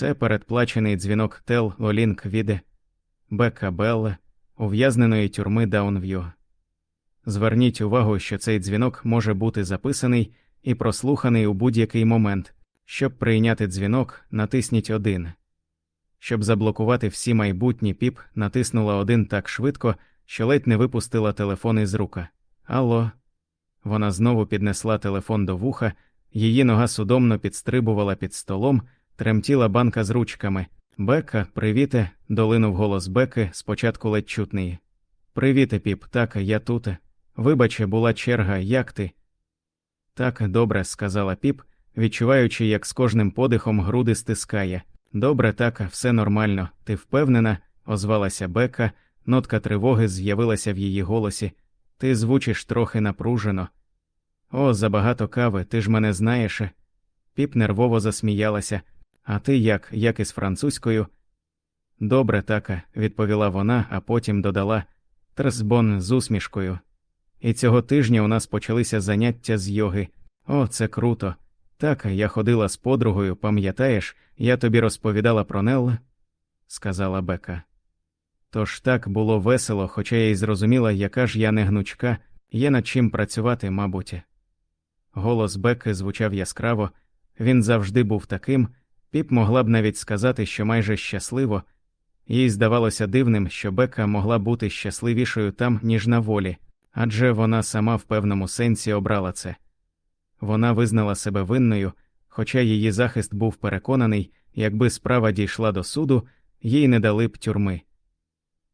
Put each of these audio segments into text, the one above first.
Це передплачений дзвінок Тел Лолінк від Бека Белле, ув'язненої тюрми Даунв'ю. Зверніть увагу, що цей дзвінок може бути записаний і прослуханий у будь-який момент. Щоб прийняти дзвінок, натисніть один. Щоб заблокувати всі майбутні піп, натиснула один так швидко, що ледь не випустила телефон із рука. Алло. Вона знову піднесла телефон до вуха, її нога судомно підстрибувала під столом, тремтіла банка з ручками. Бека, привіте, долинув голос Беки, спочатку ледь чутний. Привіте, піп, так, я тут. Вибаче, була черга, як ти? Так, добре, сказала піп, відчуваючи, як з кожним подихом груди стискає. Добре, так, все нормально. Ти впевнена? озвалася Бека, нотка тривоги з'явилася в її голосі. Ти звучиш трохи напружено. О, забагато кави, ти ж мене знаєш. Піп нервово засміялася. А ти як, як із французькою? Добре, така, відповіла вона, а потім додала Трсбон з усмішкою. І цього тижня у нас почалися заняття з йоги. О, це круто. Так, я ходила з подругою, пам'ятаєш, я тобі розповідала про Нелл?» – сказала Бека. Тож так було весело, хоча я й зрозуміла, яка ж я не гнучка, є над чим працювати, мабуть. Голос Беки звучав яскраво, він завжди був таким, піп могла б навіть сказати, що майже щасливо, їй здавалося дивним, що Бека могла бути щасливішою там, ніж на волі, адже вона сама в певному сенсі обрала це. Вона визнала себе винною, хоча її захист був переконаний, якби справа дійшла до суду, їй не дали б тюрми.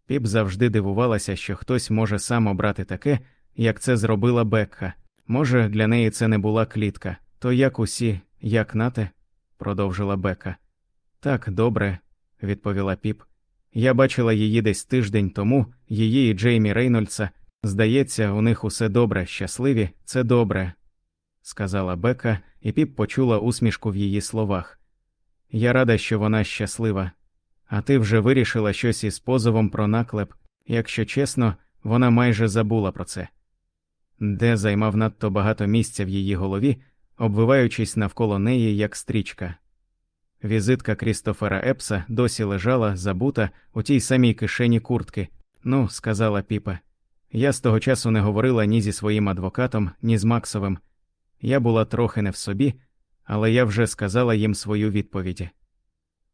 Піп завжди дивувалася, що хтось може сам обрати таке, як це зробила Бекка. Може, для неї це не була клітка, то як усі, як нате, продовжила Бека. Так, добре, відповіла піп. Я бачила її десь тиждень тому, її і Джеймі Рейнольдса. Здається, у них усе добре, щасливі, це добре, сказала Бека, і піп почула усмішку в її словах. Я рада, що вона щаслива. А ти вже вирішила щось із позовом про наклеп, якщо чесно, вона майже забула про це. Де займав надто багато місця в її голові, обвиваючись навколо неї, як стрічка. Візитка Крістофера Епса досі лежала, забута у тій самій кишені куртки. Ну, сказала Піпа. Я з того часу не говорила ні зі своїм адвокатом, ні з Максовим. Я була трохи не в собі, але я вже сказала їм свою відповідь.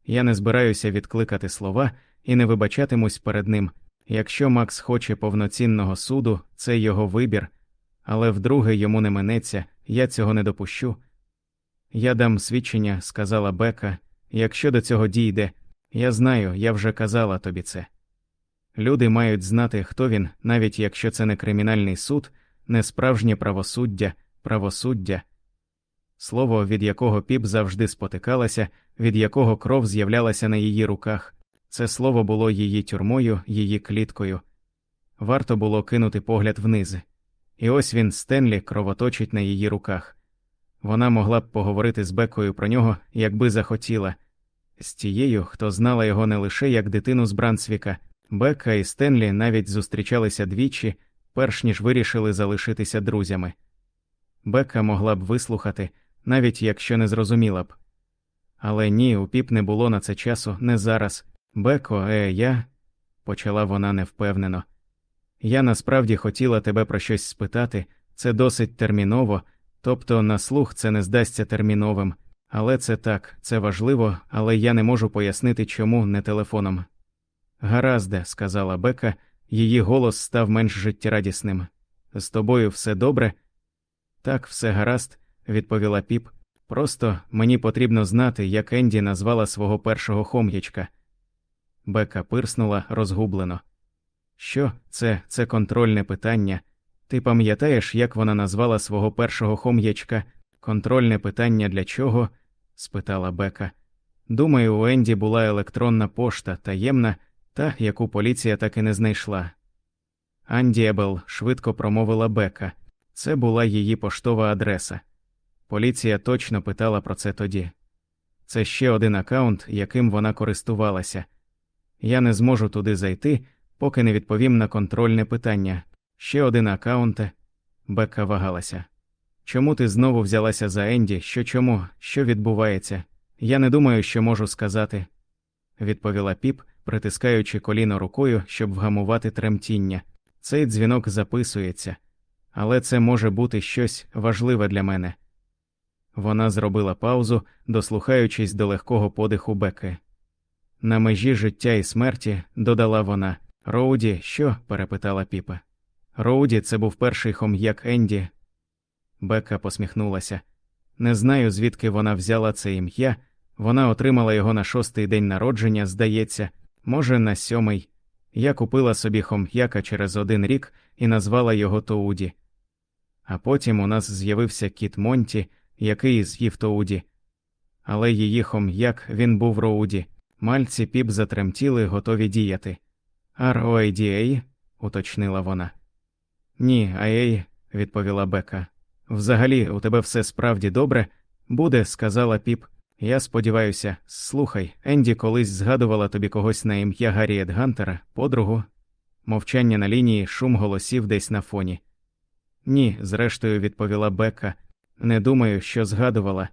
Я не збираюся відкликати слова і не вибачатимусь перед ним. Якщо Макс хоче повноцінного суду, це його вибір, але вдруге йому не минеться, я цього не допущу. Я дам свідчення, сказала Бека, якщо до цього дійде, я знаю, я вже казала тобі це. Люди мають знати, хто він, навіть якщо це не кримінальний суд, не справжнє правосуддя, правосуддя, слово, від якого піп завжди спотикалася, від якого кров з'являлася на її руках, це слово було її тюрмою, її кліткою. Варто було кинути погляд вниз. І ось він Стенлі кровоточить на її руках. Вона могла б поговорити з Бекою про нього, якби захотіла, з тією, хто знала його не лише як дитину з Брансвіка, Бека і Стенлі навіть зустрічалися двічі, перш ніж вирішили залишитися друзями. Бека могла б вислухати, навіть якщо не зрозуміла б. Але ні, у піп не було на це часу, не зараз. Беко, е, я, почала вона невпевнено. Я насправді хотіла тебе про щось спитати, це досить терміново, тобто на слух це не здасться терміновим, але це так, це важливо, але я не можу пояснити, чому не телефоном. Гаразде, сказала Бека, її голос став менш життєрадісним. З тобою все добре? Так, все гаразд, відповіла піп. Просто мені потрібно знати, як Енді назвала свого першого хом'ячка. Бека пирснула розгублено. Що, це це контрольне питання. Ти пам'ятаєш, як вона назвала свого першого хом'ячка? Контрольне питання для чого? спитала Бека. Думаю, у Енді була електронна пошта, таємна, та, яку поліція так і не знайшла. Андіебел швидко промовила Бека. Це була її поштова адреса. Поліція точно питала про це тоді. Це ще один аккаунт, яким вона користувалася. Я не зможу туди зайти, поки не відповім на контрольне питання. Ще один аккаунт. Бекка вагалася. Чому ти знову взялася за Енді? Що чому? Що відбувається? Я не думаю, що можу сказати, відповіла піп, притискаючи коліно рукою, щоб вгамувати тремтіння. Цей дзвінок записується, але це може бути щось важливе для мене. Вона зробила паузу, дослухаючись до легкого подиху Беки. На межі життя і смерті додала вона. Роуді, що? перепитала піпа. Роуді це був перший хом'як Енді. Бека посміхнулася. Не знаю, звідки вона взяла це ім'я. Вона отримала його на шостий день народження, здається, може, на сьомий. Я купила собі хом'яка через один рік і назвала його Тоуді. А потім у нас з'явився кіт Монті, який з'їв Тоуді. Але її хом'як він був Роуді. Мальці піп затремтіли, готові діяти. «R-O-A-D-A?» – уточнила вона. Ні, ай, відповіла Бека. Взагалі, у тебе все справді добре? Буде, сказала піп. Я сподіваюся, слухай, Енді колись згадувала тобі когось на ім'я Гарріет Гантера, подругу. Мовчання на лінії, шум голосів десь на фоні. Ні, зрештою, відповіла Бека. Не думаю, що згадувала.